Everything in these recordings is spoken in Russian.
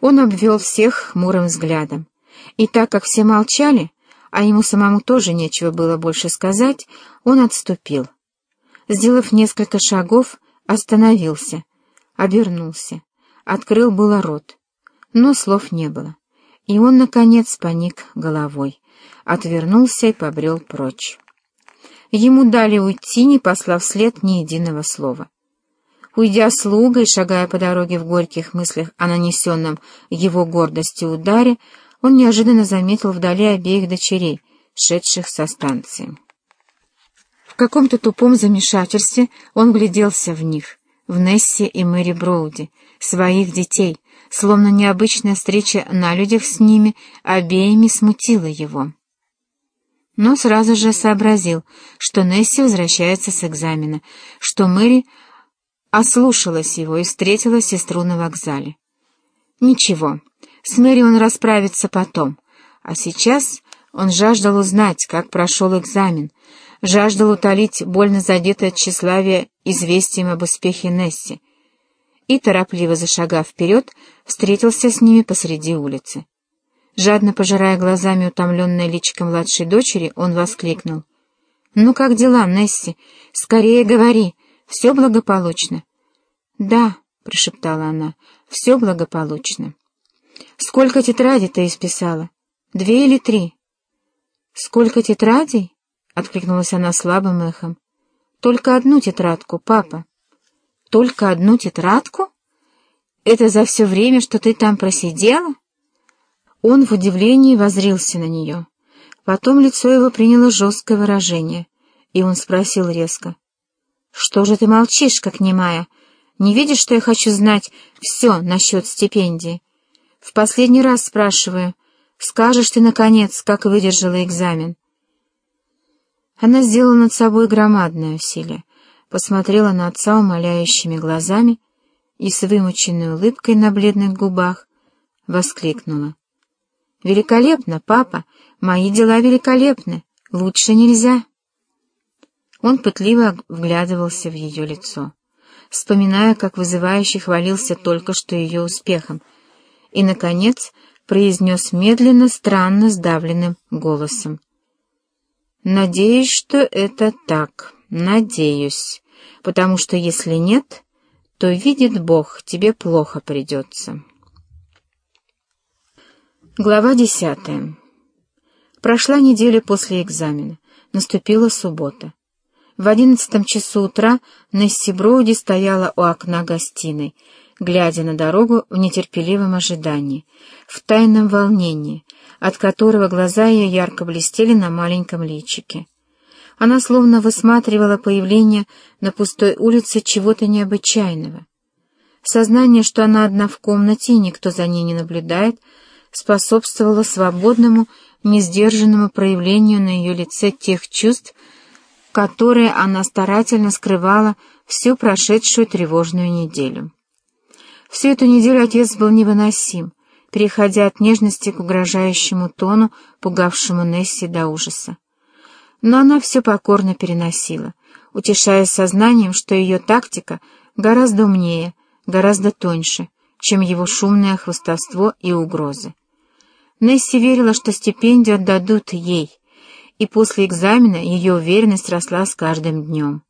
Он обвел всех хмурым взглядом. И так как все молчали, а ему самому тоже нечего было больше сказать, он отступил. Сделав несколько шагов, остановился, обернулся, открыл было рот, но слов не было, и он, наконец, поник головой, отвернулся и побрел прочь. Ему дали уйти, не послав вслед ни единого слова. Уйдя слугой, шагая по дороге в горьких мыслях о нанесенном его гордости ударе, он неожиданно заметил вдали обеих дочерей, шедших со станции. В каком-то тупом замешательстве он гляделся в них, в Несси и Мэри Броуди, своих детей, словно необычная встреча на людях с ними обеими смутила его. Но сразу же сообразил, что Несси возвращается с экзамена, что Мэри ослушалась его и встретила сестру на вокзале. Ничего, с Мэри он расправится потом, а сейчас он жаждал узнать, как прошел экзамен, жаждал утолить больно задетое тщеславие известием об успехе Несси, и, торопливо зашагав вперед, встретился с ними посреди улицы. Жадно пожирая глазами утомленное личико младшей дочери, он воскликнул. «Ну как дела, Несси? Скорее говори, все благополучно?» «Да», — прошептала она, — «все благополучно». «Сколько тетрадей ты исписала? Две или три?» «Сколько тетрадей?» — откликнулась она слабым эхом. «Только одну тетрадку, папа». «Только одну тетрадку? Это за все время, что ты там просидела?» Он в удивлении возрился на нее. Потом лицо его приняло жесткое выражение, и он спросил резко. «Что же ты молчишь, как немая? Не видишь, что я хочу знать все насчет стипендии? В последний раз спрашиваю, скажешь ты, наконец, как выдержала экзамен?» Она сделала над собой громадное усилие, посмотрела на отца умоляющими глазами и с вымученной улыбкой на бледных губах воскликнула. «Великолепно, папа! Мои дела великолепны! Лучше нельзя!» Он пытливо вглядывался в ее лицо, вспоминая, как вызывающе хвалился только что ее успехом, и, наконец, произнес медленно, странно сдавленным голосом. «Надеюсь, что это так, надеюсь, потому что если нет, то, видит Бог, тебе плохо придется». Глава десятая. Прошла неделя после экзамена. Наступила суббота. В одиннадцатом часу утра Несси Броуди стояла у окна гостиной, глядя на дорогу в нетерпеливом ожидании, в тайном волнении, от которого глаза ее ярко блестели на маленьком личике. Она словно высматривала появление на пустой улице чего-то необычайного. Сознание, что она одна в комнате и никто за ней не наблюдает, — способствовало свободному, несдержанному проявлению на ее лице тех чувств, которые она старательно скрывала всю прошедшую тревожную неделю. Всю эту неделю отец был невыносим, переходя от нежности к угрожающему тону, пугавшему Несси до ужаса. Но она все покорно переносила, утешаясь сознанием, что ее тактика гораздо умнее, гораздо тоньше, чем его шумное хвостовство и угрозы. Несси верила, что стипендию отдадут ей, и после экзамена ее уверенность росла с каждым днем.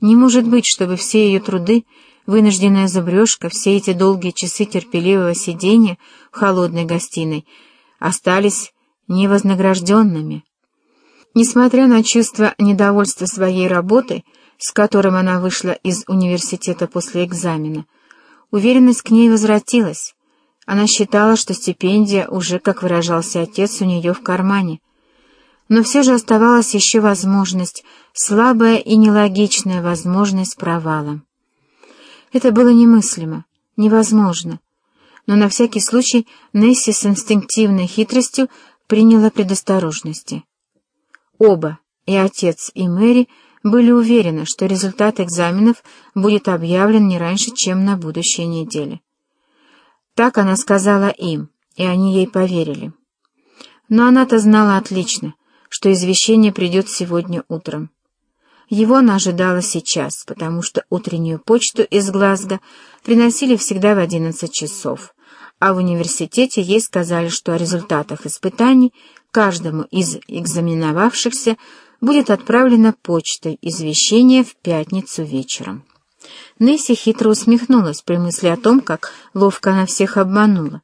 Не может быть, чтобы все ее труды, вынужденная зубрежка, все эти долгие часы терпеливого сидения в холодной гостиной остались невознагражденными. Несмотря на чувство недовольства своей работой, с которым она вышла из университета после экзамена, уверенность к ней возвратилась, она считала, что стипендия уже, как выражался отец, у нее в кармане. Но все же оставалась еще возможность, слабая и нелогичная возможность провала. Это было немыслимо, невозможно. Но на всякий случай Несси с инстинктивной хитростью приняла предосторожности. Оба, и отец, и Мэри, были уверены, что результат экзаменов будет объявлен не раньше, чем на будущей неделе. Так она сказала им, и они ей поверили. Но она-то знала отлично, что извещение придет сегодня утром. Его она ожидала сейчас, потому что утреннюю почту из Глазго приносили всегда в одиннадцать часов, а в университете ей сказали, что о результатах испытаний каждому из экзаменовавшихся будет отправлено почтой извещение в пятницу вечером. Несси хитро усмехнулась при мысли о том, как ловко она всех обманула.